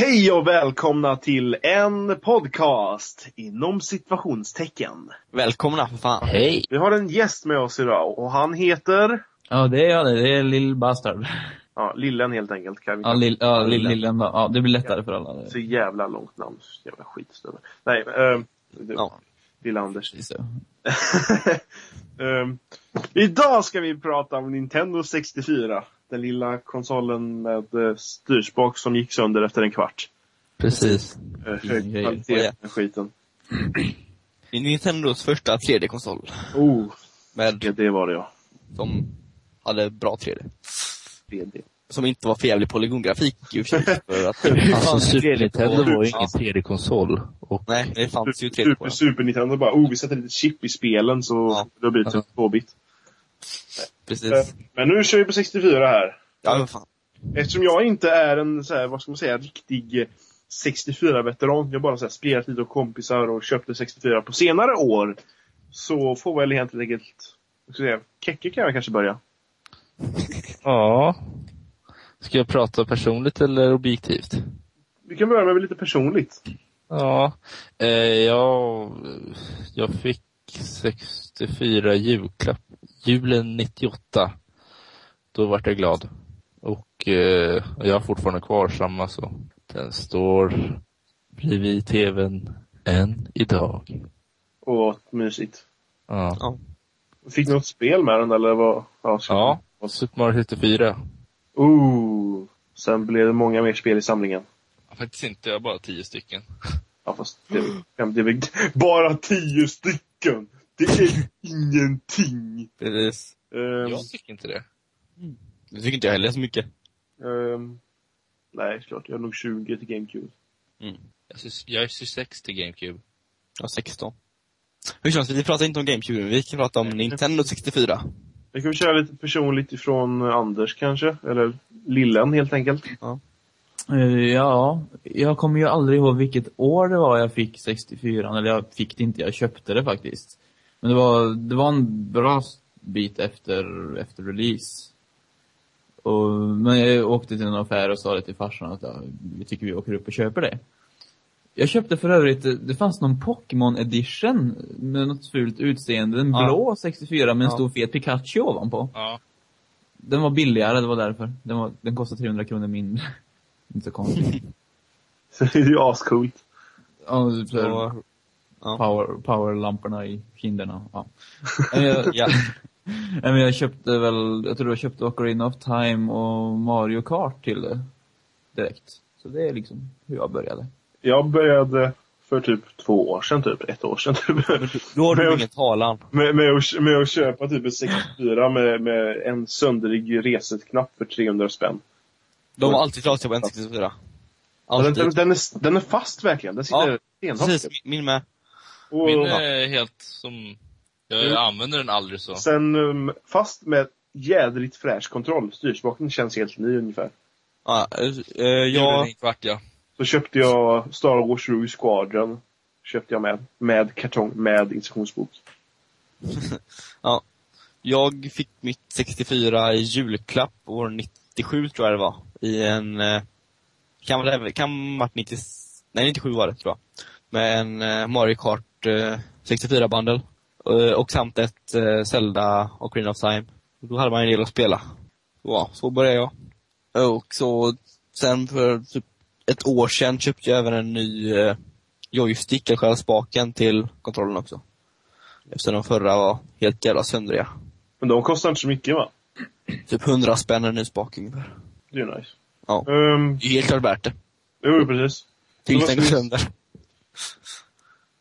Hej och välkomna till en podcast inom situationstecken. Välkomna för fan. Hej! Vi har en gäst med oss idag och han heter, Ja, det är jag det. Det är Lill Bastard. ja, Lillen helt enkelt. Kan vi Ja, lill, ja lill, Lillen. Lillen då. Ja, det blir lättare för alla. Så jävla långt namn. Så Jävla skitstövel. Nej, äh, Ja. Lilla Anders. Precis så. Ehm, idag ska vi prata om Nintendo 64. Den lilla konsolen med eh, styrspak som gick sönder efter en kvart. Precis. Uh, hög kvalitet Oj, ja. med skiten. Det är Nintendos första 3D-konsol. Oh, Med, ja, det var det ja. som hade bra 3D. 3D. Som inte var för jävlig polygongrafik i och för sig. Alltså Super 3D Nintendo på- var ju ingen 3D-konsol. Och Nej, det fanns ju 3D på Super, den. Super Nintendo bara, oh vi sätter lite chip i spelen så Ja. då blir det typ 2-bit. Precis. Eh, Men nu kör vi på 64 här. Ja, men fan. Eftersom jag inte är en, så här, vad ska man säga, riktig eh, 64-veteran. Jag bara så här, spelat lite och kompisar och köpte 64 på senare år. Så får väl helt enkelt, säga, Kekke kan jag kanske börja. ja. Ska jag prata personligt eller objektivt? Vi kan börja med lite personligt. Ja. Eh, jag, jag fick 64 julklapp, julen 98. Då vart jag glad. Och eh, jag har fortfarande kvar samma så. Den står bredvid tvn än idag. Och mysigt. Ja. Ja. Fick ni något spel med den eller vad? Ja. ja. Super Mario 64. Ooh. Sen blev det många mer spel i samlingen. Faktiskt inte, jag har bara tio stycken. Ja fast det, det är väl bara tio stycken. Det är ingenting. Precis. Ehm, Jag tycker inte det. Det tycker inte jag heller så mycket. ehm, nej, klart. Jag har nog 20 till GameCube. Mm. Jag är- Jag är 26 till GameCube. Ja, 16. Hur känns det? Vi pratar inte om GameCube, vi kan prata om Nintendo 64. Vi kan köra lite personligt ifrån Anders kanske. Eller Lillen helt enkelt. Eh, Ja, jag kommer ju aldrig ihåg vilket år det var jag fick 64. Eller jag fick det inte, jag köpte det faktiskt. Men det var, det var en bra bit efter, efter release. Och, men jag åkte till en affär och sa det till farsan att ja, vi tycker vi åker upp och köper det. Jag köpte för övrigt, det- det fanns någon Pokémon edition med något fult utseende. En Ja. blå 64 med en Ja. stor fet Pikachu ovanpå. Ja. Den var billigare, det var därför. Den, var, den kostade 300 kronor mindre. Inte konstigt. Så det är ju ascoolt. Ja, typ så här ja. power, powerlamporna i kinderna. Ja. Men jag, ja. Men jag köpte väl, jag tror jag köpte Ocarina of Time och Mario Kart till det. Direkt. Så det är liksom hur jag började. Jag började för typ två år sedan, typ. Ett år sedan, typ. Då har du ingen talan. med, med, att, med att köpa typ ett 64 med, med en söndrig resetknapp för 300 spänn. De har alltid klarat sig på en 64. Och Den, Alltid. den, den, är, den är fast verkligen. Den sitter Ja, stenhårt. Precis, min med. Och Min är helt som... Jag Mm. använder den aldrig så. sen um, fast med jädrigt fräsch kontroll. Styrspaken känns helt ny ungefär. Ja, eh, eh, jag, en kvart ja. Så köpte jag Star Wars Rouge Squadron. Köpte jag med. Med kartong, med instruktionsbok. jag fick mitt 64 i julklapp år 97 tror jag det var. I en, eh, kan vara, kan varit 90, nej 97 var det tror jag. Med en eh, Mario Kart eh, 64 bundle. Eh, och samt ett Zelda och Green of Time. Då hade man en del att spela. Ja, så började jag. Och så, sen för typ ett år sedan köpte jag även en ny joystick, eller själva spaken till kontrollen också. Eftersom de förra var helt jävla söndriga. Men de kostar inte så mycket va? Typ 100 spänn en ny spak ungefär. Det är nice. Ja. Um, Det är helt klart värt det. jo, precis. Tills den går sönder.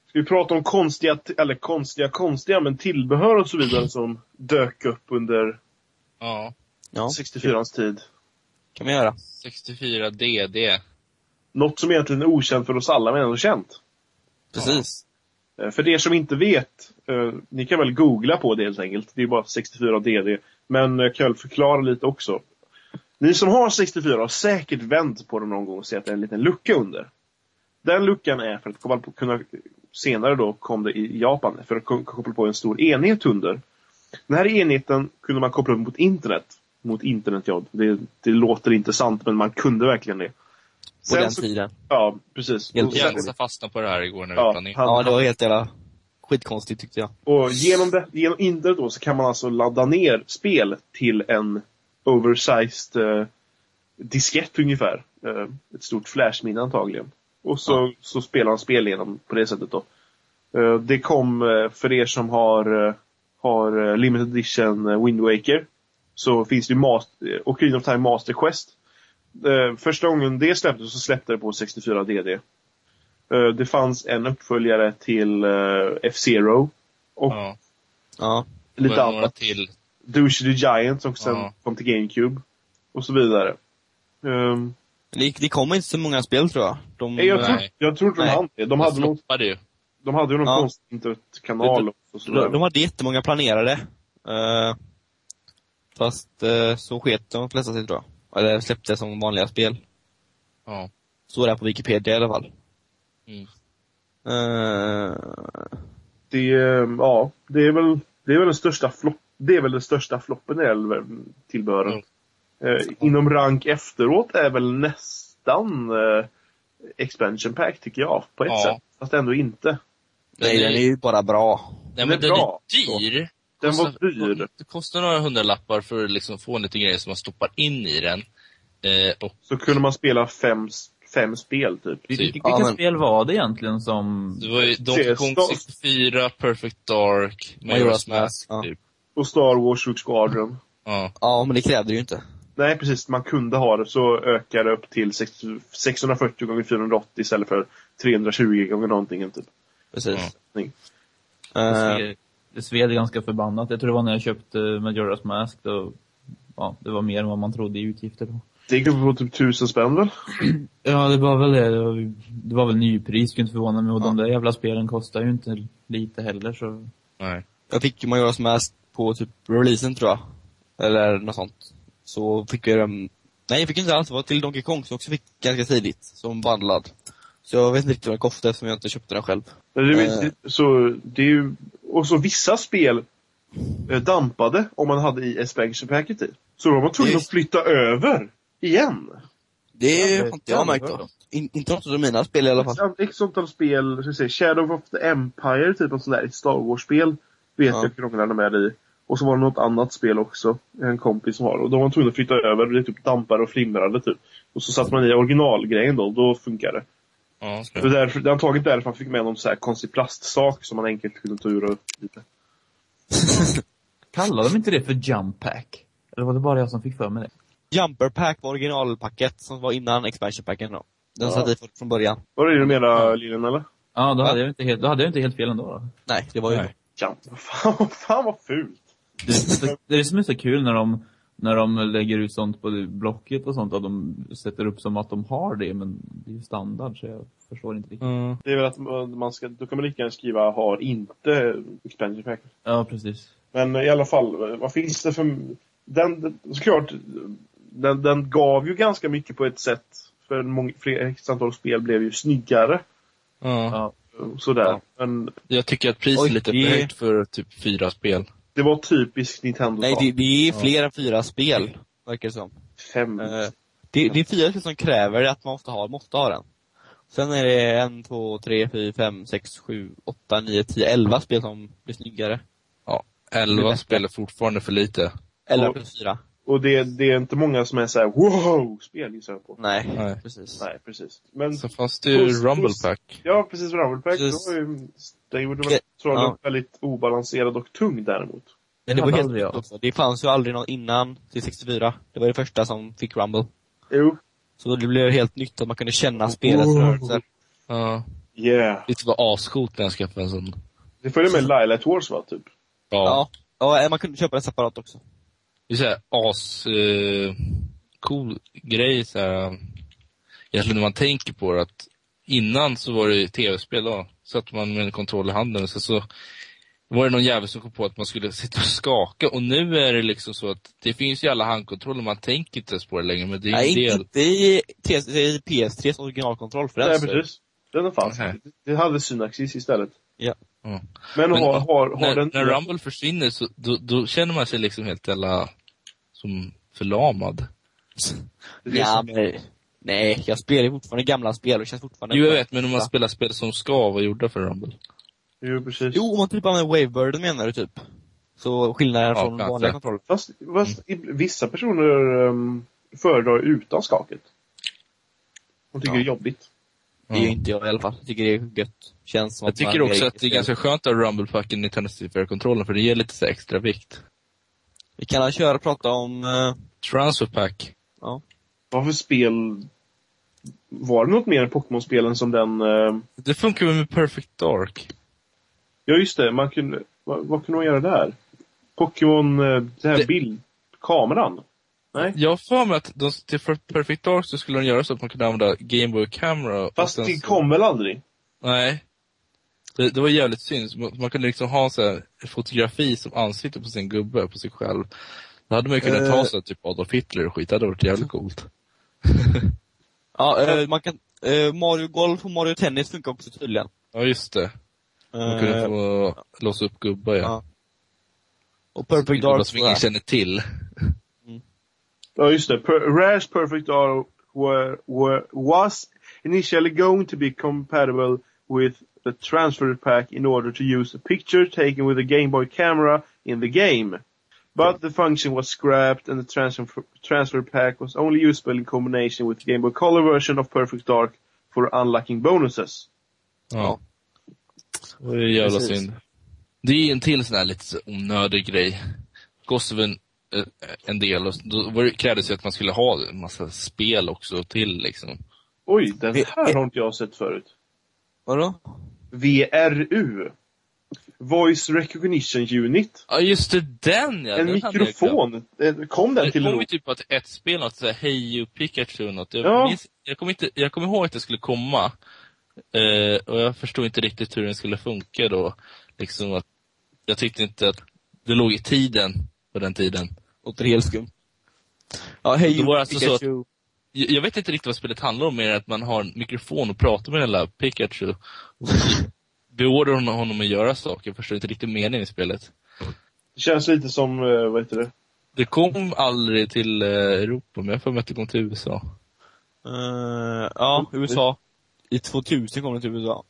Ska vi prata om konstiga, eller konstiga, konstiga, men tillbehör och så vidare som dök upp under Ja. Ja, 64ans tid. kan vi göra. 64 DD. Något som egentligen är okänt för oss alla, men ändå känt. Precis. Eh, För er som inte vet, eh, ni kan väl googla på det helt enkelt. Det är bara 64 DD. Men jag kan väl förklara lite också. Ni som har 64 har säkert vänt på den någon gång och sett att det är en liten lucka under. Den luckan är för att på, kunna, senare då kom det i Japan, för att ko- koppla på en stor enhet under. Den här enheten kunde man koppla upp mot internet. Mot internet, ja. Det, det låter inte sant, men man kunde verkligen det. Sen den så- tiden. Ja, precis. Helt Och sen- Jens fastnade på det här igår när vi Ja, planerade. han- Ja, det var helt jävla skitkonstigt tyckte jag. Och genom, det, genom internet då så kan man alltså ladda ner spel till en oversized eh, diskett ungefär. Eh, ett stort flashminne antagligen. Och så, så spelar man spel igenom på det sättet då. Eh, det kom eh, för er som har, eh, har eh, limited edition Wind Waker. Så finns det ju Ocarina of Time Master Quest. Eh, första gången det släpptes så släppte det på 64 DD. Eh, det fanns en uppföljare till eh, F-Zero. Och Ja. Ja. lite det några annat. till. Douche the Giant som sen Ja. kom till GameCube. Och så vidare. Um, Det, det kom inte så många spel tror jag. De, nej, jag, tror, jag tror inte de Nej. hann det. De De hade, någon, floppade ju. de hade ju någon Ja. konstig internetkanal och sådär. de, de hade jättemånga planerade. Eh, fast uh, så sket de flesta sig tror jag. Eller släppte som vanliga spel. Ja. Så är det på Wikipedia i alla fall. Mm. Eh, Det, eh, ja, det är väl, det är väl den största flopp, det är väl den största floppen när det gäller tillbehören. Eh, inom rank efteråt är väl nästan eh, expansion pack tycker jag, på ett Ja. sätt. Fast ändå inte. nej, den är ju bara bra. Nej men Den den är är bra. dyr. Den var Kostar- dyr. Det kostar några hundralappar för att liksom få lite grejer som man stoppar in i den. Eh, och Så kunde man spela fem, fem spel typ. Typ. Vilka Ja, men- spel var det egentligen som... det var ju Donkey Kong Sta- 64, Perfect Dark, Majora's Mask, Mask, ja. typ. Och Star Wars Rogue Squadron. Ja. Ja, men det krävde ju inte. Nej, precis. Man kunde ha det så ökar det upp till 60 640 gånger 480 istället för 320 gånger någonting. Typ. Precis. Sved, det sved ganska förbannat. Jag tror det var när jag köpte Majora's Mask. Då, ja, det var mer än vad man trodde i utgifter då. Det gick upp på typ 1000 spänn väl? Ja, det var väl det. Det var, det var väl nypris, skulle inte förvåna mig. Och de där jävla spelen kostar ju inte lite heller, så... Nej. jag fick ju Majora's Mask på typ releasen tror jag. Eller något sånt. Så fick jag den, nej jag fick inte alls, det var till Donkey Kong som också fick ganska tidigt, som bandlad. Så jag vet inte riktigt vad den kostade eftersom jag inte köpte den själv. Det, Eh. så det är ju, och så vissa spel eh, dampade om man hade i expansion packet i. Så då var man tvungen att flytta över igen. Det Ja, det- har inte jag märkt. In, inte något av mina spel i alla fall. Ett sånt antal spel, ska vi säga, Shadow of the Empire, typ av sådär, ett Star Wars-spel. Vet Ja. jag krånglade med i. Och så var det något annat spel också, en kompis som har. Och då var man tvungen att flytta över, det typ dampade och flimrade typ. Och så satte man i originalgrejen då, då funkar det. Ja, Det är, därför, det är antagligen därför man fick med någon så här konstig plastsak som man enkelt kunde ta ur och lite. Kallade de inte det för Jump Pack? Eller var det bara jag som fick för mig det? Jumper Pack var originalpacket som var innan expansion packen då. Den Ja. satt i från- början. Var det det du menade, Lillen, eller? Ja, då hade, jag inte helt, då hade jag inte helt fel ändå. Då. Nej, det var ju Nej. Ja, fan, fan vad fult! Det, är så- det är det som är så kul när de, när de lägger ut sånt på Blocket och sånt, att de sätter upp som att de har det, men det är ju standard, så jag förstår inte riktigt. Mm. Det är väl att man ska, då kan man lika gärna skriva har inte expansion pack. Ja, precis. Men i alla fall, vad finns det för... Den, såklart, den, den gav ju ganska mycket på ett sätt. För många, fler, ett antal spel blev ju snyggare. Ja. Ja. Sådär. Ja. Men Jag tycker att priset är lite det- för högt för typ fyra spel. Det var typiskt Nintendo. Nej, det, det är fler än fyra spel, verkar det som. Fem. Eh, det, det är fyra spel som kräver att man måste ha, måste ha den. Sen är det en, två, tre, fyra, fem, sex, sju, åtta, nio, tio, elva spel som blir snyggare. Ja. Elva spel är fortfarande för lite. Elva plus fyra. Och det, det är inte många som är såhär wow-spel gissar jag på. Nej, Nej. precis. Nej, precis. Men, Så fanns det ju Rumble. Pack. ja precis, Rumble Pack, Precis. ju, det gjorde väl trollen ja. väldigt obalanserad och tung däremot. Men det var helt nytt också. Det fanns ju aldrig någon innan till 64. Det var det första som fick Rumble. Jo. Så det blev helt nytt att man kunde känna spelets Oh. rörelser. Ja. Yeah. Det var ascoolt när jag skaffade en sån. Det följer med Lilac Wars va, typ? Ja. Ja, man kunde köpa den separat också. Det är såhär as, eh, cool grej såhär. Egentligen när man tänker på det att innan så var det ju tv-spel då. Satt man med en kontroll i handen och så, så var det någon jävel som kom på att man skulle sitta och skaka och nu är det liksom så att det finns ju alla handkontroller, man tänker inte ens på det längre men det är Nej, del. inte i, i PS3s originalkontroll för. Nej, precis. Den fanns. Nej. Det hade Synaxis istället. Ja. Men, Men, har, har, har när, den... när Rumble försvinner så då, då känner man sig liksom helt jävla som förlamad. Ja, men Nej, jag spelar ju fortfarande gamla spel och känns fortfarande... Jo, jag vet, men om man Ja. spelar spel som ska vara gjorda för Rumble. Jo, precis. Jo, om man typ använder Wavebirden menar du typ? Så skillnaden Ja, från kanske. vanliga kontroller? Fast, fast i- vissa personer um, föredrar utan skaket. De tycker Ja. det är jobbigt. Det är ju inte jag i alla fall. Jag tycker det är gött. Känns som Jag att man tycker också att det är ganska skönt att ha Rumble-packen i Nintendo 64-kontrollen, för det ger lite extra vikt. Vi kan köra och prata om... eh, Transfer pack. Vad för spel... Var det något mer än Pokémon-spelen som den... eh, Det funkar väl med Perfect Dark? Ja, just det. Man kunde... Vad, vad kunde man göra där? Pokémon... eh, Det här Det- bild... Kameran? Nej? Jag för mig att de, till för- Perfect Dark så skulle de göra så att man kunde använda Game Boy Camera. Fast det så- kom väl aldrig? Nej. Det, det var jävligt synd. Man, man kunde liksom ha så här, fotografi som ansikte på sin gubbe, på sig själv. Då hade man ju kunnat Eh. ta så här, typ Adolf Hitler och skit. Det hade varit jävligt coolt. Ja, eh, man kan... eh, Mario Golf och Mario Tennis funkar också tydligen. Ja, just det. Man kunde Eh, få låsa upp gubbar, ja. ja. Och Perfect Dark som ingen känner till. Ja, just det. Per Rare's Perfect Dark were, were, was initially going to be compatible with the transfer pack in order to use a picture taken with a Game Boy camera in the game. But the function was scrapped and the transfer, transfer pack was only usable in combination with the Game Boy Color version of Perfect Dark for unlocking bonuses. Ja. Det är jävla Precis. synd. Det är en till sån här lite onödig grej. Kostade väl en, del och då var det, krävdes ju att man skulle ha en massa spel också till liksom. Oj, den Vi- här har inte jag sett förut. Vadå? VRU. Voice Recognition Unit. Ja just det, den ja! En den mikrofon. Eh, Kom den Det till kom Europa? ju typ att ett spel, något såhär Hej You Pikachu något. Jag, Ja. minns, jag, kommer inte, jag kommer ihåg att det skulle komma. Eh, och jag förstod inte riktigt hur den skulle funka då. Liksom att, jag tyckte inte att det låg i tiden på den tiden. Låter helt skumt. Ja, var det alltså så Pikachu. Jag jag vet inte riktigt vad spelet handlar om, mer än att man har en mikrofon och pratar med den där Pikachu. Och beordrar honom- honom att göra saker. Förstår inte riktigt meningen i spelet. Det känns lite som, eh, vad heter det? Det kom aldrig till eh, Europa, men jag för mig att det kom till USA. Eh, ja, USA. I 2000 kom den till USA.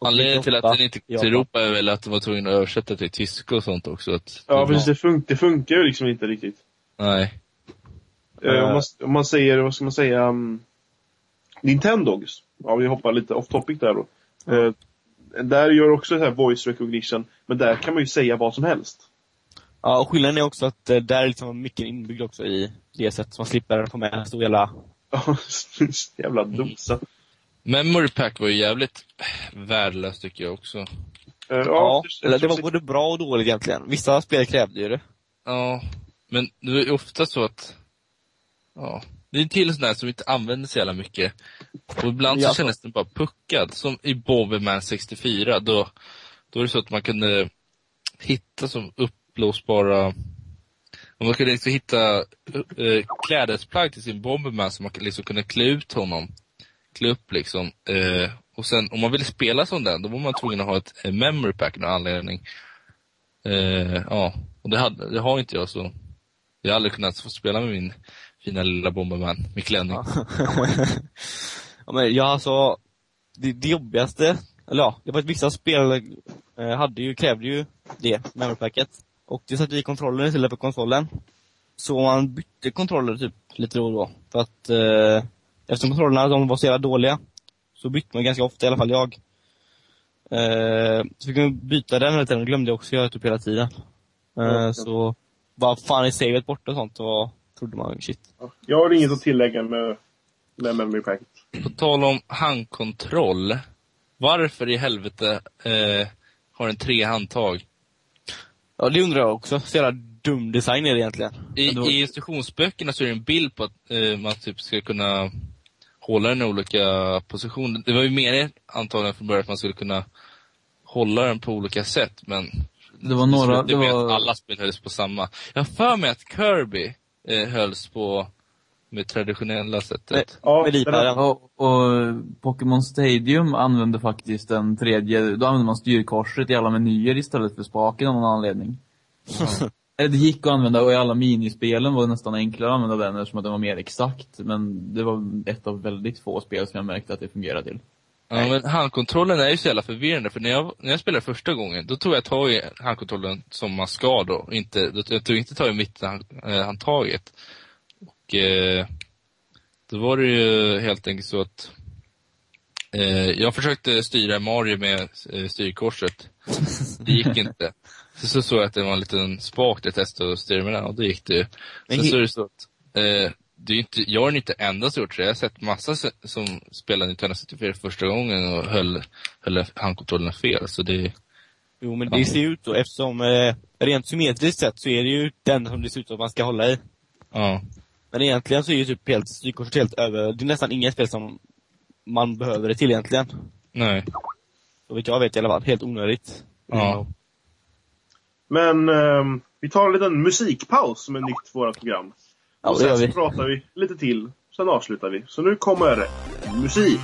Anledningen till att 98 den inte kom till Europa är väl att de var tvungna att översätta till tyska och sånt också. Att Ja, det precis. Det, fun det funkar ju liksom inte riktigt. Nej. Eh, om, man, om man säger, vad ska man säga, um, Nintendogs. Ja, vi hoppar lite off topic där då. Eh, där gör också så här voice recognition, men där kan man ju säga vad som helst. Ja, och skillnaden är också att eh, där är liksom mycket inbyggd också i det sättet. Så man slipper få med en stor jävla... Ja, jävla dosa. Memory Pack var ju jävligt värdelöst tycker jag också. Eh, Ja, det- eller det var både bra och dåligt egentligen. Vissa spel krävde ju det. Ja, men det är ju ofta så att, ja, det är en till sån där som inte använder så jävla mycket. Och ibland så kändes den bara puckad. Som i Bomberman 64, då, då var det så att man kunde hitta som uppblåsbara, man kunde liksom hitta äh, klädesplagg till sin Bomberman så man liksom kunde klä ut honom. Klä upp liksom. Eh, och sen om man ville spela som den, då var man tvungen att ha ett eh, memory pack av någon anledning. Ja, och det, hade, det har inte jag så. Jag har aldrig kunnat få spela med min fina lilla Bomberman med klänning. ja, men jag alltså, det, det jobbigaste, eller ja, det var att vissa spel eh, hade ju, krävde ju det, memorypacket. Och det satt i kontrollen istället för konsolen. Så man bytte kontroller typ lite då och då. För att eh, eftersom kontrollerna de var så jävla dåliga, så bytte man ganska ofta, i alla fall jag. Eh, så fick man byta den hela tiden, glömde jag också göra typ hela tiden. Eh, Ja. Så, vad fan är savet borta och sånt, och trodde man, shit. Jag har inget att tillägga med, med memory packet. På tal om handkontroll. Varför i helvete eh, har den tre handtag? Ja, det undrar jag också. Så jävla dum design är det egentligen. I, då- I instruktionsböckerna så är det en bild på att eh, man typ ska kunna hålla den i olika positioner. Det var ju meningen antagligen från början att man skulle kunna hålla den på olika sätt, men Det var några, det var... att alla spel hölls på samma. Jag har för mig att Kirby eh, hölls på med traditionella sättet. Ja, med liparen. Och, och Pokémon Stadium använde faktiskt den tredje, då använde man styrkorset i alla menyer istället för spaken av någon anledning. Eller det gick att använda och i alla minispelen var det nästan enklare att använda den eftersom att den var mer exakt. Men det var ett av väldigt få spel som jag märkte att det fungerade till. Ja, men handkontrollen är ju så jävla förvirrande, för när jag, när jag spelade första gången, då tog jag tag i handkontrollen som man ska då. Inte, då, jag tog inte tag i mitthandtaget. Och eh, då var det ju helt enkelt så att eh, jag försökte styra Mario med eh, styrkorset. Det gick inte. Så, så såg jag att det var en liten spak där jag testade att styra med den och då gick det ju. Sen så är det så att eh, det är inte, jag är inte enda som gjort det. Jag har sett massa som spelade Nintendo 64 första gången och höll, höll handkontrollerna fel. Så det, Jo, men det ser ju ut så eftersom eh, rent symmetriskt sett så är det ju den som det ser ut som man ska hålla i. ja. Men egentligen så är ju typ helt styrkorset helt över. Det är nästan inget spel som man behöver det till egentligen. Nej. Så vet jag vet i alla fall. Helt onödigt. Ja. Men ehm, vi tar en liten musikpaus som är nytt för vårt program. Ja, och sen så pratar vi lite till. Sen avslutar vi. Så nu kommer musik.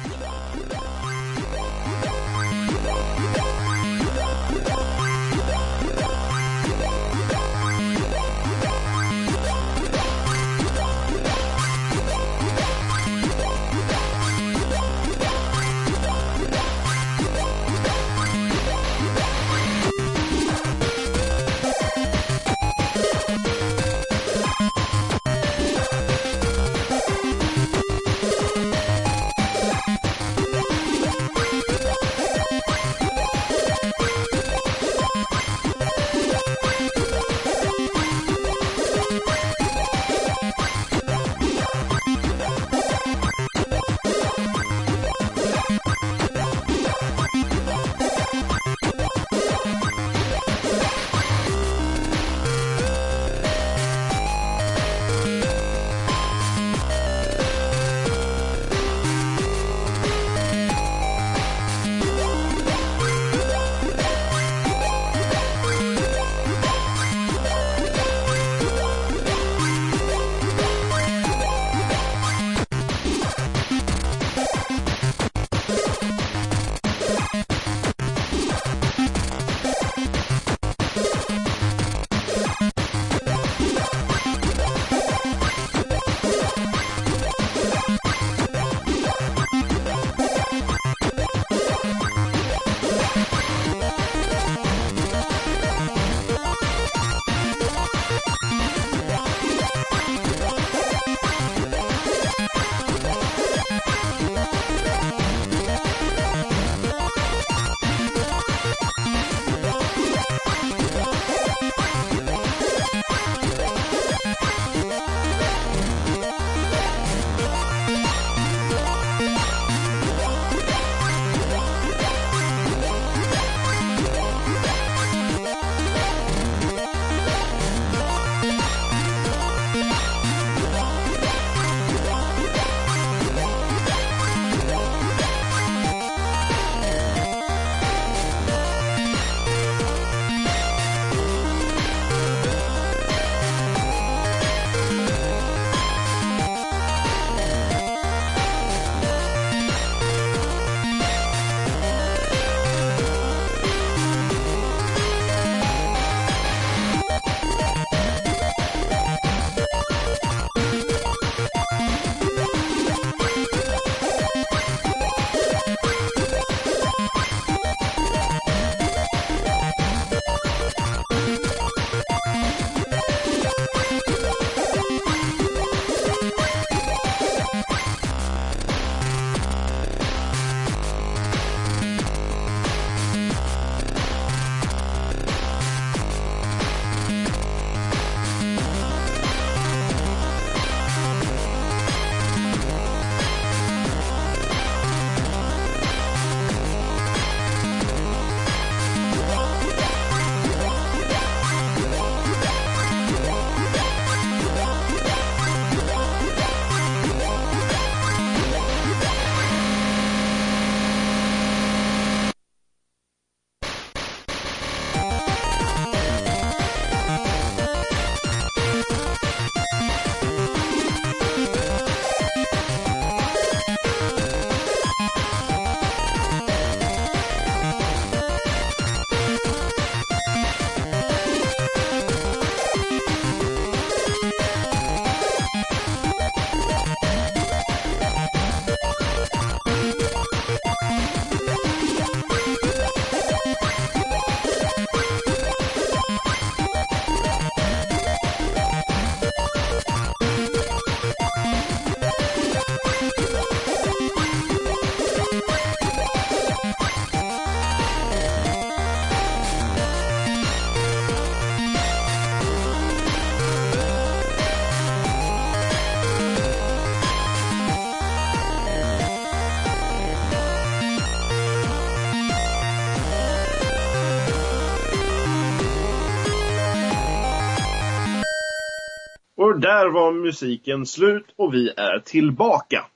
Och där var musiken slut och vi är tillbaka.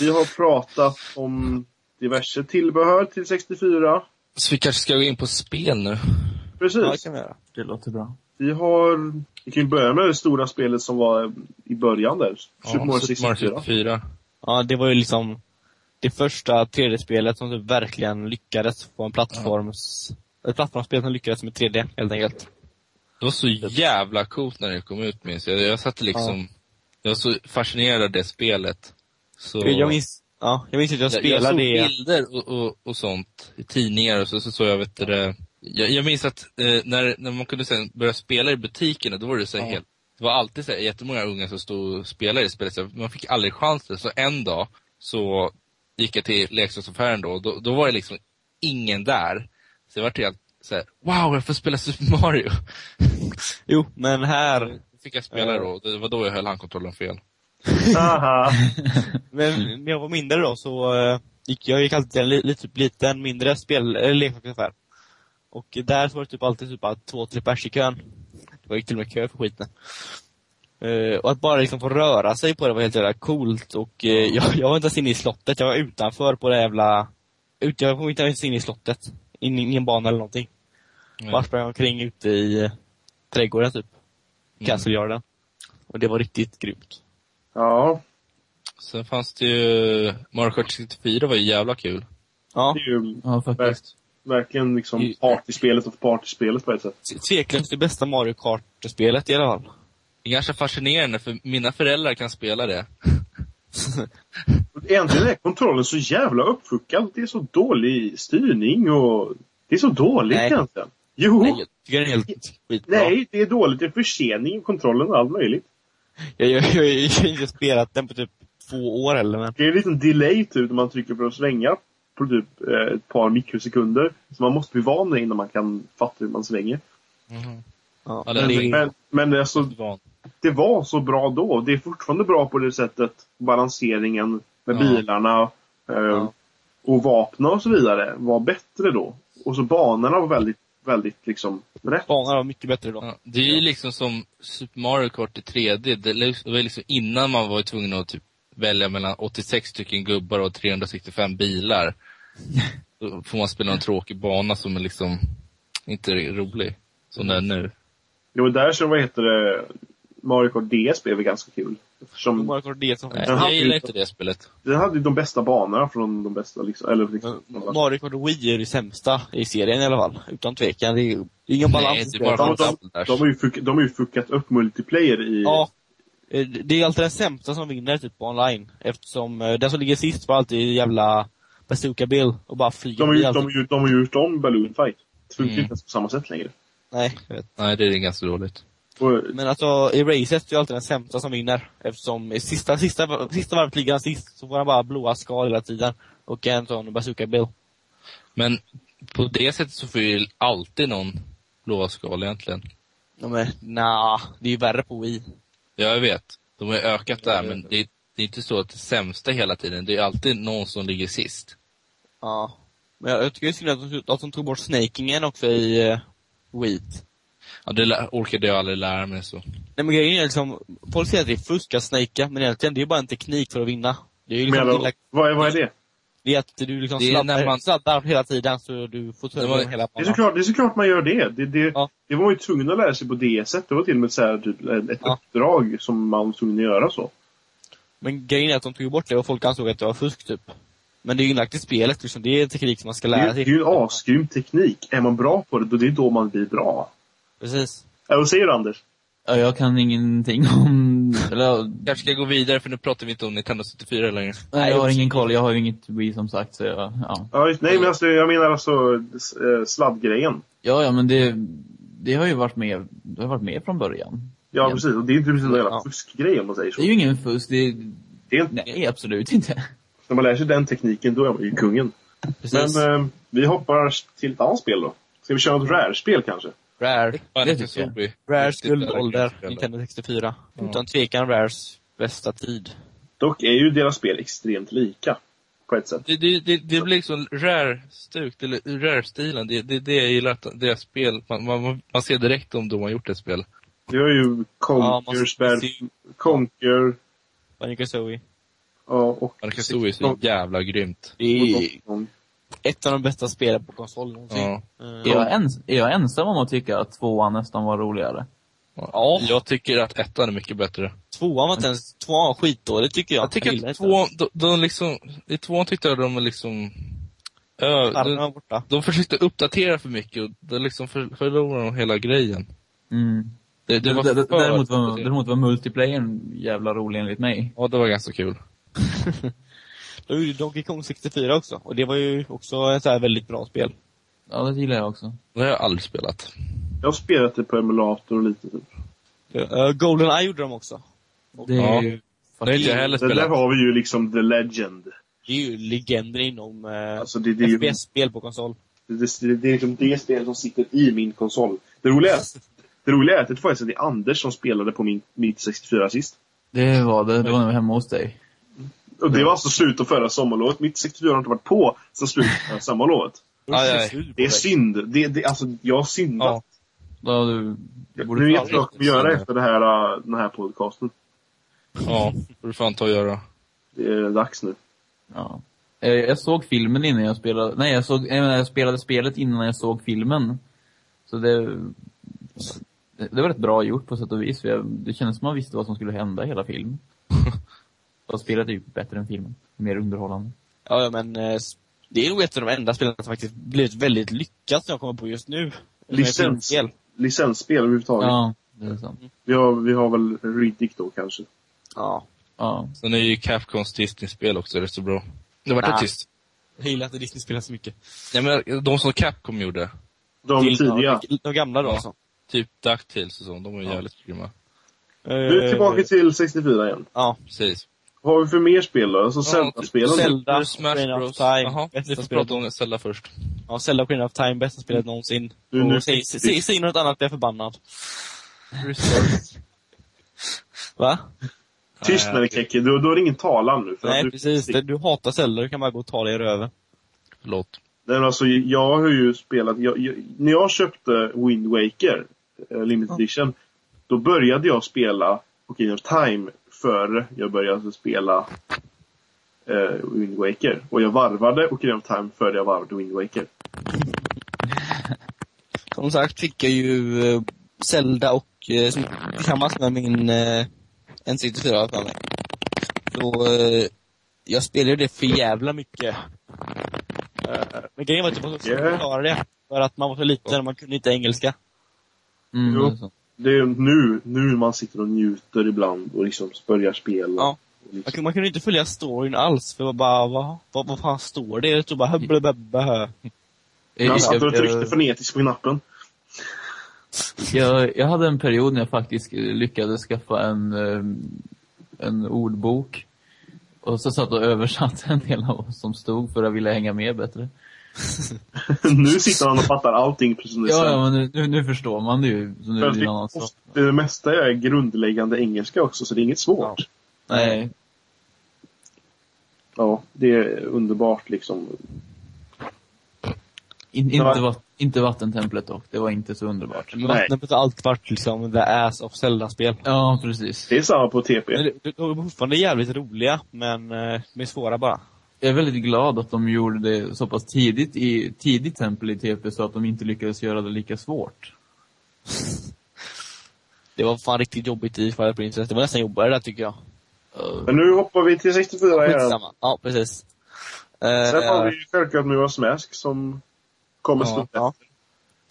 Vi har pratat om diverse tillbehör till 64. Så vi kanske ska gå in på spel nu? Precis. Ja, det kan vi göra. Det låter bra. Vi har... Vi kan ju börja med det stora spelet som var i början där. Super Mario 64. 64. Ja, det var ju liksom det första 3D-spelet som typ verkligen lyckades på en plattforms... Ett plattformsspel som lyckades med 3D, helt enkelt. Det var så jävla coolt när det kom ut minns jag. Jag satt liksom, jag var så fascinerad av det spelet. Så... Jag minns, ja, jag minns att jag jag, jag spelade såg bilder och, och, och sånt i tidningar och så, så såg jag, vet du, det, jag, jag minns att eh, när, när man kunde sen börja spela i butikerna, då var det så Ja. helt, det var alltid så här, jättemånga unga som stod och spelade i spelet, så man fick aldrig chansen. Så en dag så gick jag till leksaksaffären då, och då, då var det liksom ingen där. Så jag var helt så här, wow, jag får spela Super Mario! Jo, men här, fick jag spela då, det var då jag höll handkontrollen fel. Aha. men när jag var mindre då så eh, gick jag gick alltid till en li, typ liten, mindre spel, eller leksaksaffär. Och där så var det typ alltid typ bara två, tre pers i kön. Det var ju till och med kö för skiten. Eh, och att bara liksom få röra sig på det var helt jävla coolt och eh, jag, jag var inte ens inne i slottet, jag var utanför på det jävla... Ut, jag var inte ens inne i slottet. In i en bana eller någonting. Bara sprang omkring ute i eh, trädgården typ. Castle Garden. Och det var riktigt grymt. Ja, Sen fanns det ju, Mario Kart 64 var ju jävla kul. Ja, det är ju Ja, faktiskt. verkligen liksom I- partyspelet och partyspelet på ett sätt. tveklöst det bästa Mario Kart-spelet i alla fall. Det är ganska fascinerande för mina föräldrar kan spela det. Egentligen är kontrollen så jävla uppfuckad. Det är så dålig styrning och... Det är så dåligt Nej. egentligen. Jo! Nej, jag tycker den är helt skitbra. Nej, det är dåligt. Det är försening i kontrollen och allt möjligt. Jag, jag, jag, jag har inte spelat den på typ två år eller men. Det är en liten delay typ när man trycker för att svänga på typ eh, ett par mikrosekunder. Så man måste bli van innan man kan fatta hur man svänger. Ja, Ja, men Men, men alltså, Van. Det var så bra då. Det är fortfarande bra på det sättet. Balanseringen med Ja. bilarna eh, Ja. och vapnen och så vidare var bättre då. Och så banorna var väldigt, väldigt liksom rätt. banan var mycket bättre då. Ja, det är ju liksom som Super Mario Kart i 3D. Det var liksom innan man var tvungen att typ välja mellan 86 stycken gubbar och 365 bilar. Då får man spela en tråkig bana som är liksom inte rolig. Som den är nu. Var där som, vad heter det, Mario Kart DS blev ganska kul. Eftersom Mario Kart DS som Nej, hade jag gillar inte det spelet. den hade ju de bästa banorna från de bästa liksom, eller liksom, Mario Kart Wii är det sämsta i serien i alla fall. Utan tvekan. Det är ingen balans Nej, spelet. bara de, de, de, har ju fuck, de har ju fuckat upp multiplayer i... Ja. Eh, Det är alltid den sämsta som vinner typ på online. Eftersom eh, den som ligger sist var alltid jävla Bazooka Bill och bara flyger de, har ju, de, de har gjort om Balloon Fight. Det funkar Mm. inte ens på samma sätt längre. Nej, jag vet. Nej, det är ganska dåligt. Och, Men alltså, i racet är det alltid den sämsta som vinner. Eftersom i sista, sista, sista varvet ligger han sist, så får han bara blåa skal hela tiden. Och en sån bazooka bill. Men på det sättet så får ju alltid någon blåa skal egentligen. Ja, men nja, det är ju värre på Wii. Ja, jag vet. De har ju ökat där, men det är, det är inte så att det sämsta hela tiden. Det är alltid någon som ligger sist. Ja. Men jag, jag tycker det är synd att de, att de tog bort snakingen också i uh, Wii. Ja, det orkade jag aldrig lära mig så. Nej men grejen är liksom, folk säger att det är fusk att snakea, men egentligen det är bara en teknik för att vinna. Det är ju liksom, men, dina- vad, är, vad är det? det är att du liksom Det är sladdar, när man- sladdar hela tiden så du får Det tunnel var- genom hela Det är, banan. såklart, det är såklart man gör det. Det, det, Ja. det var man ju tvungen att lära sig på DS. Det var till och med så här, typ, ett Ja. uppdrag som man var tvungen att göra så. Men grejen är att de tog bort det och folk ansåg att det var fusk typ. Men det är ju inlagt i spelet liksom. Det är en teknik som man ska lära är- det sig. är ju en asgrym teknik. Är man bra på det, då det är då man blir bra. Precis. Ja, vad säger du Anders? Ja, jag kan ingenting om... Eller, Kanske ska gå vidare för nu pratar vi inte om Nintendo 64 längre. nej, jag har ingen koll. Jag har ju inget Wii som sagt, så jag, ja. Ja, just- nej, men alltså, jag menar alltså eh, sladdgrejen. Ja, ja, men det, det har ju varit med, det har varit med från början. Ja, Ja. precis. Och det är inte precis en jävla Ja. fuskgrej om man säger så. Det är ju ingen fusk, det, Det är inte, nej absolut inte. när man lär sig den tekniken, då är man ju kungen. Precis. Men eh, vi hoppar till ett annat spel då. Ska vi köra något rare-spel kanske? Rare. Det tycker jag. Rares guldålder. Nintendo 64. Ja. Utan tvekan Rares bästa tid. Dock är ju deras spel extremt lika. På ett sätt. Det, det, det, det blir liksom rare-stuk, eller rare-stilen. Det, det, det jag gillar att deras spel, man, man, man ser direkt om de har gjort ett spel. Vi har ju Conkers, Ja, Conker, Banjo Kazooie. ja, och... Banjo Kazooie är så jävla grymt. Det är ett av de bästa spelen på konsol någonsin. Ja. Eh, Är jag, ens, är jag ensam om att tycka att tvåan nästan var roligare? Ja. Jag tycker att ettan är mycket bättre. Tvåan var inte ens, tvåan var skitdålig tycker jag. Jag tycker att tvåan, de, de liksom, i tvåan tyckte jag de liksom, ja, de, de försökte uppdatera för mycket och då liksom för, förlorade de hela grejen. Mm. Det, det var däremot, var, däremot var multiplayern jävla rolig enligt mig. Ja, det var ganska kul. De gjorde Donkey Kong 64 också. Och det var ju också ett så här väldigt bra spel. Ja, det gillar jag också. Det har jag aldrig spelat. Jag har spelat det på emulator och lite typ. Uh, Golden Eye gjorde de också. Det är Ja. ju... Det har inte jag heller Det där spelat. har vi ju liksom the legend. Det är ju legender inom uh, Alltså det, det är ju... FPS-spel på konsol. Det, det, det är liksom det spelet som sitter i min konsol. Det roliga är, det roliga är att det faktiskt är Anders som spelade på min, mitt 64 sist. Det var det. Det var när var hemma hos dig. Och det var alltså slutet av förra sommarlovet. Mitt 64 har inte varit på sen slutet av sommarlovet. Aj, aj. På Det är synd. Det, det, alltså, jag har syndat. Ja. Ja, du, du borde Nu vet jag vad jag kommer göra efter det här, äh, den här podcasten. Ja, får du fan ta och göra. Det är dags nu. Ja. Eh, Jag såg filmen innan jag spelade, nej jag såg, jag, menar, jag spelade spelet innan jag såg filmen. Så det, det det var rätt bra gjort på sätt och vis. För jag, det kändes som man visste vad som skulle hända i hela filmen. Spelet är ju bättre än filmen. Mer underhållande. Ja, ja, men eh, det är nog ett av de enda spelen som faktiskt blivit väldigt lyckat som jag kommer på just nu. Licens. Licensspel överhuvudtaget. Ja, det är sant. Vi, har, vi har väl Riddick då kanske. Ja. Ja. Sen är ju Capcoms Disney-spel också rätt så bra. Det vart Nej. det tyst. Jag gillar inte Disney-spel så mycket. Jag menar, de som Capcom gjorde. De Till- tidiga. De, de gamla då Ja. alltså. Typ DuckTales och så, de var ju jävligt grymma. Nu tillbaka till 64 igen. Ja. Precis. Vad har vi för mer spel då? Alltså Zelda-spelen? Zelda. Smash Bros. Time, Jaha, vi får prata om Zelda först. Ja, Zelda Ocarina of Time, bästa spelet någonsin. Nu- Och säg, säg, säg något annat, jag är förbannad. Va? Tyst med dig Keke, du, du har ingen talan nu. För Nej, att du, precis. Det, du hatar Zelda, du kan bara gå och ta dig i röven. Förlåt. Nej, men alltså, jag har ju spelat, jag, jag, när jag köpte Wind Waker, eh, Limited Edition, då började jag spela Ocarina of Time före jag började spela eh, Wind Waker. Och jag varvade Ocarina of Time före jag varvade Wind Waker. Som sagt fick jag ju eh, Zelda och eh, tillsammans med min eh, N64 för mig. Så eh, jag spelade det för jävla mycket. Eh, men grejen var att jag var så Yeah. att klara det. För att man var så liten och man kunde inte engelska. Mm, Jo. Det är nu, nu man sitter och njuter ibland och liksom börjar spela. Ja. Man liksom, man kunde inte följa storyn alls, för jag bara, vad, vad, vad fan står det? Det stod bara. Jag, man satt och jag, tryckte jag, frenetiskt på knappen. jag, jag hade en period när jag faktiskt lyckades skaffa en, eh, en ordbok. Och så satt och översatte en del av vad som stod för att jag ville hänga med bättre. nu sitter han och fattar allting precis som Ja, ja men nu, nu, förstår man det ju. Så nu det det, det mesta är grundläggande engelska också, så det är inget svårt. Nej. Ja, det är underbart liksom. In, Ja. inte, vatt, inte vattentemplet dock. Det var inte så underbart. Nej. Vattnet har alltid varit liksom the ass of Zelda-spel. Ja, precis. Det är samma på TP. Men de- De är fortfarande jävligt roliga, men eh, de är svåra bara. Jag är väldigt glad att de gjorde det så pass tidigt i tidigt tempel i TP så att de inte lyckades göra det lika svårt. Det var fan riktigt jobbigt i Fire Princess. Det var nästan jobbigare där tycker jag. Men nu hoppar vi till 64 igen. Skitsamma. Ja, precis. Eh, Sen har vi ju självklart nu Smask som kommer Ja, snart ja.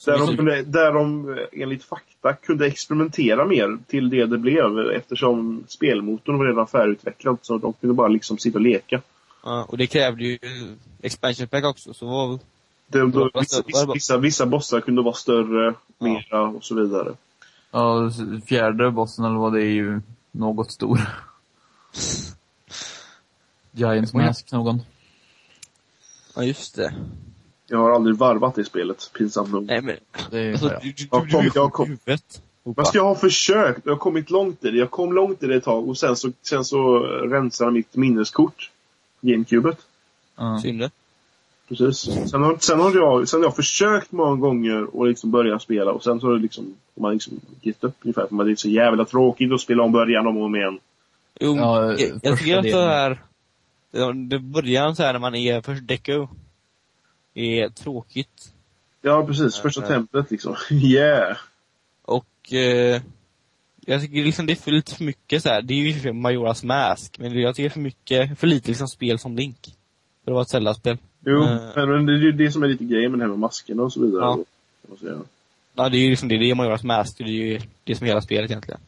Där de, kunde, där de eh, enligt fakta kunde experimentera mer till det det blev eftersom spelmotorn var redan färdigutvecklad så de kunde bara liksom sitta och leka. Ja, och det krävde ju expansion pack också, så vad... Det, då, vissa, vissa, vissa, vissa bossar kunde vara större, mera och så vidare. ja, fjärde bossen eller vad det är ju något stor. Giants Mask någon. Ja, just det. Jag har aldrig varvat det spelet, pinsamt nog. Nej men, Det är, alltså, du, du, Jag du, kom- jag kom- huvudet. Ska jag ha försökt? Jag har kommit långt i det. Jag kom långt i det ett tag och sen så, sen så rensade mitt minneskort. Gamecubet. Ja. Synd det. Precis. Sen har, sen har jag, sen har jag försökt många gånger att liksom börja spela och sen så har det liksom, man liksom gett upp ungefär. För man det är så jävla tråkigt att spela om början om och om igen. Jo, Ja, jag, jag tycker att det här, det- börjar så här när man är först deco, är tråkigt. Ja, precis. Första templet liksom. Yeah! Och eh, jag tycker liksom det är för lite för mycket så här. det är ju Majoras Mask, men jag tycker det är för mycket, för lite liksom spel som Link. För att vara ett Zelda-spel. Jo, Eh. men, det är ju det som är lite grejen med det här med maskerna och så vidare. Ja. Säga. Ja, det är ju liksom det, det är Majoras Mask, det är ju det som är hela spelet egentligen.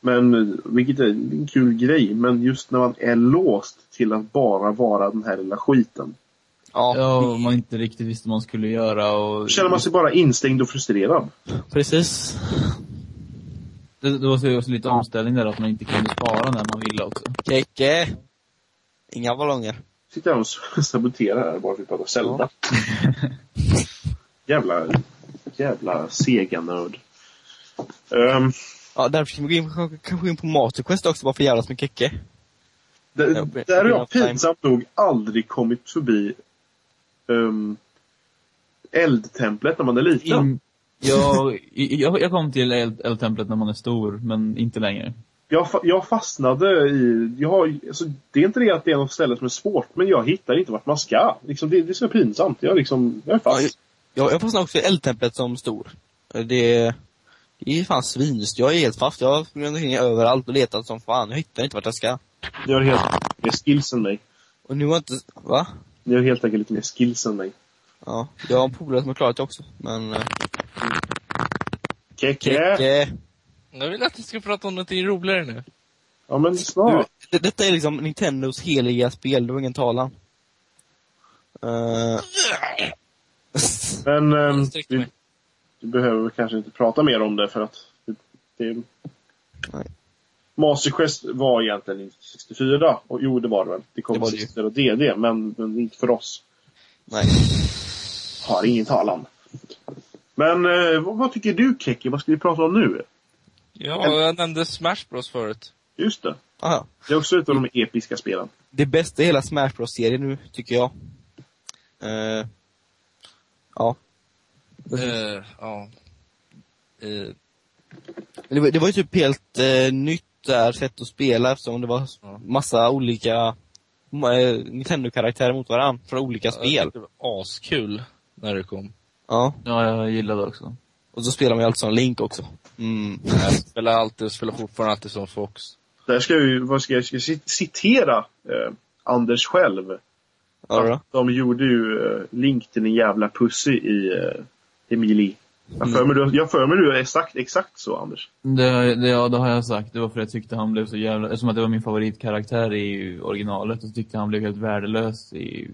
Men, vilket är en kul grej, men just när man är låst till att bara vara den här lilla skiten. Ja, Ja, och man inte riktigt visste vad man skulle göra och... Känner man sig bara instängd och frustrerad. precis. Det, det var så, så lite omställning där att man inte kunde spara när man ville också. Keke! Inga ballonger. Sitter här och saboterar här bara för att prata Zelda. jävla, jävla sega nörd. Ehm, Ja, därför ska vi gå in, kanske in på Master Quest också, bara för att jävlas med Keke. där har jag pinsamt nog aldrig kommit förbi um, eldtemplet när man är liten. In, jag, jag, jag kom till eld- eldtemplet när man är stor, men inte längre. Jag, jag fastnade i... Jag har, alltså, det är inte det att det är något ställe som är svårt, men jag hittar inte vart man ska. Liksom, det, det är så pinsamt. Jag, liksom, jag är Ja, fast. jag, jag fastnade också i eldtemplet som stor. Det, det är fan svinst. Jag är helt fast. Jag har sprungit omkring överallt och letat som fan. Jag hittar inte vart jag ska. Ni har helt mer skills än mig. Och nu har inte, va? Ni har helt enkelt lite mer skills än mig. Ja, jag har en polare som har klarat det också. Men, eh, Keke! Keke. Jag vill att vi ska prata om någonting roligare nu. Ja men snart. Du, det, detta är liksom Nintendos heliga spel. Du har ingen talan. Eh, Men sträcker vi, vi behöver kanske inte prata mer om det för att det, det Nej. Master Quest var egentligen inte 64. Och jo, det var det väl. Det kom Det var det ju. 64 DD, men, men inte för oss. nej. Har ingen talan. Men eh, vad, vad tycker du Keke? Vad ska vi prata om nu? Ja, jag nämnde Smash Bros förut. Just det. Aha. Det är också ett av de episka spelen. Det bästa i hela Smash Bros-serien nu, tycker jag. Eh, ja. Eh, ja. Men Det var, det var ju typ helt nytt där sätt att spela eftersom det var massa olika Nintendo-karaktärer mot varandra från olika spel. Det var askul när det kom. Ja. Ja, jag gillade det också. Och så spelar man ju alltid som Link också. Mm. Jag spelar alltid, spelar fortfarande alltid som Fox. Där ska jag ju, vad ska jag, ska jag citera eh, Anders själv. Ja, de gjorde ju eh, Link till en jävla pussy i eh, Emily. Jag för mig, du- jag för mig du är exakt, exakt så Anders. Det, det, ja, det har jag sagt. Det var för att jag tyckte han blev så jävla... Eftersom att det var min favoritkaraktär i originalet, och så tyckte han blev helt värdelös i,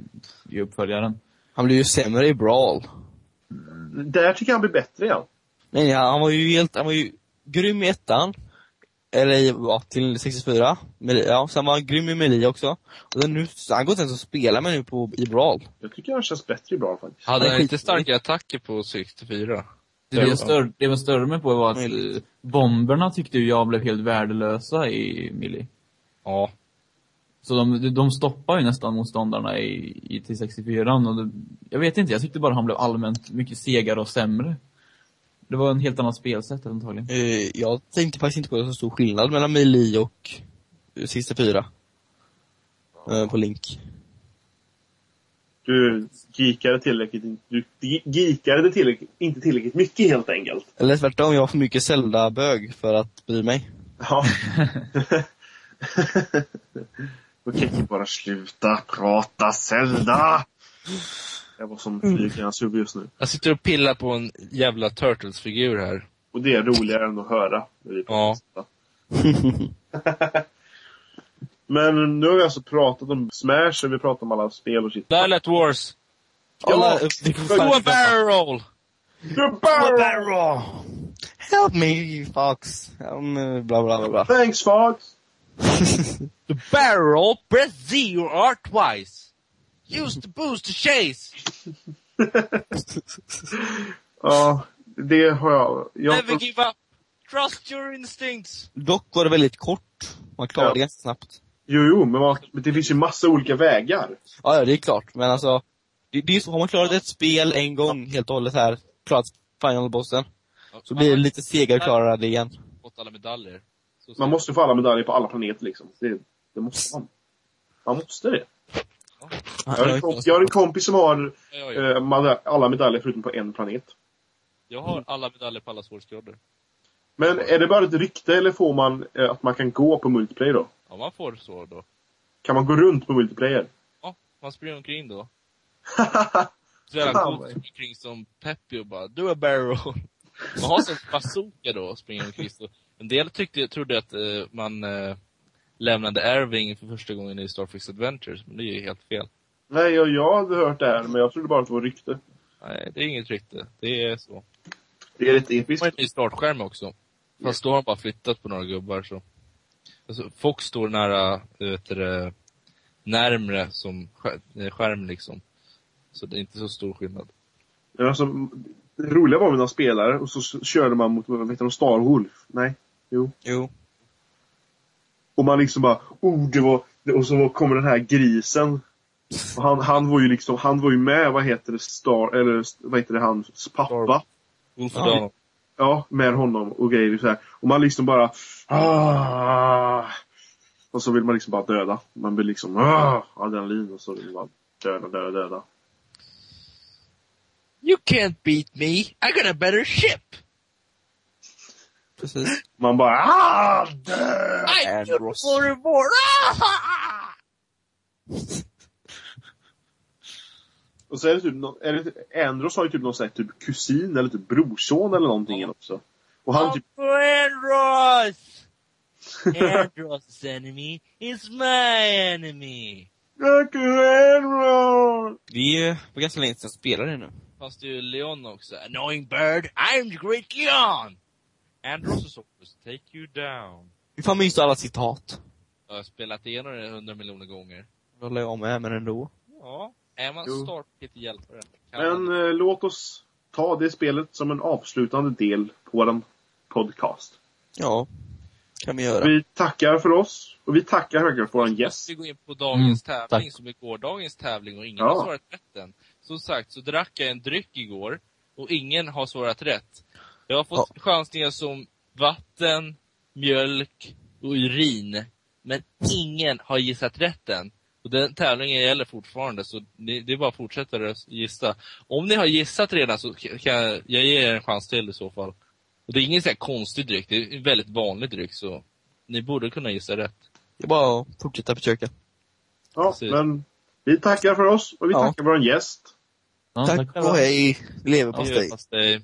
i uppföljaren. Han blev ju sämre i Brawl. Där tycker jag han blir bättre igen. Nej, nej, han var ju helt, han var ju grym i ettan. Eller i, ja, till 64. Meli, ja, sen var han grym i Melee också. Och nu, han går inte ens att spela med nu på, i Brawl. Jag tycker han känns bättre i bra faktiskt. Hade han inte starka attacker på 64? Det, det, jag stör, det jag störde mig på var att eh, bomberna tyckte jag blev helt värdelösa i Millie. Ja. Så de, de stoppar ju nästan motståndarna i, i till 64 och det, Jag vet inte, jag tyckte bara han blev allmänt mycket segare och sämre. Det var en helt annat spelsätt antagligen. Eh, jag tänkte faktiskt inte på så stor skillnad mellan Melee och eh, 64. Eh, på Link. Du geekade tillräckligt, du geekade tillräckligt, inte tillräckligt mycket helt enkelt. Eller tvärtom, jag har för mycket Zelda-bög för att bry mig. Ja. Okej, bara sluta prata Zelda! Jag var som flyger i hans huvud just nu. Jag sitter och pillar på en jävla Turtles-figur här. Och det är roligare än att höra. När vi pratar Ja. Men nu har vi alltså pratat om Smash och vi pratat om alla spel och shit. Dialect Wars! Alla, Do a barrel roll! The barrel! Help me, Fox. Help me, bla bla bla bla. Thanks Fox! The barrel roll, press Z or R twice. Use the boost to chase. Ja, det har jag. jag Never give up. Trust your instincts. Dock var det väldigt kort. Man klarade Ja. det ganska snabbt. Jo, jo, men, man, men det finns ju massa olika vägar. Ja, ja, det är klart. Men alltså, Det, det är så, har man klarat ett spel en gång helt och hållet här, klarat final-bossen, så blir det lite segare att klara det igen. fått alla medaljer. Så Man måste få alla medaljer på alla planeter liksom. Det, det måste man. Man måste det. Jag har, en komp- jag har en kompis som har eh, alla medaljer förutom på en planet. Jag har alla medaljer på alla svårighetsgrader. Men är det bara ett rykte eller får man eh, att man kan gå på multiplayer då? Ja, man får så då. Kan man gå runt på multiplayer? Ja, man springer omkring då. Så jävla coolt omkring som Peppy och bara, a barrel roll. Man har som bazooka då och springer omkring så. En del tyckte, trodde att eh, man eh, lämnade Irving för första gången i Starfix Adventures, men det är ju helt fel. Nej, jag, jag hade hört det här, men jag trodde bara att det var rykte. Nej, det är inget rykte. Det är så. Det är De episkt. har en ny startskärm också. Fast då har de bara flyttat på några gubbar så. Alltså, Fox står nära, vet du, det, närmre som eh, skärm liksom. Så det är inte så stor skillnad. Alltså, det roliga var med några spelare och så körde man mot, vad heter de, Star Wolf? Nej? Jo. Jo. Och man liksom bara, oh det var, och så kommer den här grisen. Och han, han var ju liksom, han var ju med, vad heter det, Star, eller vad heter det, hans pappa. Ja. Ja, med honom och grejer så här. Och man liksom bara, ah. Och så vill man liksom bara döda. Man blir liksom, ah, adrenalin och så vill man döda, döda, döda. You can't beat me! I got a better ship! Precis. Man bara, ah, dö! Andros. for reward! Ah! Och så är det typ, är det, Andros har ju typ någon sån här typ kusin eller typ brorson eller någonting Ja. också. Och han typ, Andros! Andros' enemy is my enemy! Vi är på ganska länge sedan spelade det nu. Fast det är ju Leon också. Annoying bird, I'm the great Leon! Andros is supposed to take you down. Vi fan minns alla citat. Jag har spelat igenom det hundra miljoner gånger. Det håller jag med, men ändå. Ja, är man Jo. start lite hjälpare. Kan Men man- eh, låt oss ta det spelet som en avslutande del på våran podcast. Ja. Kan vi göra. Vi tackar för oss och vi tackar högre för vår gäst. vi gå in på dagens Mm, tävling tack. som är gårdagens tävling och ingen Ja. har svarat rätt än. Som sagt så drack jag en dryck igår och ingen har svarat rätt. Jag har fått chansningar som vatten, mjölk och urin. Men ingen har gissat rätt än. Och den tävlingen gäller fortfarande så det, det är bara att fortsätta gissa. Om ni har gissat redan så kan jag, jag ger er en chans till i så fall. Och det är ingen så här konstig dryck, det är en väldigt vanlig dryck så ni borde kunna gissa rätt. Det är bara att fortsätta försöka. Ja, Precis. men vi tackar för oss och vi Ja. tackar vår gäst. Ja, Tack själva. och hej. Leverpastej.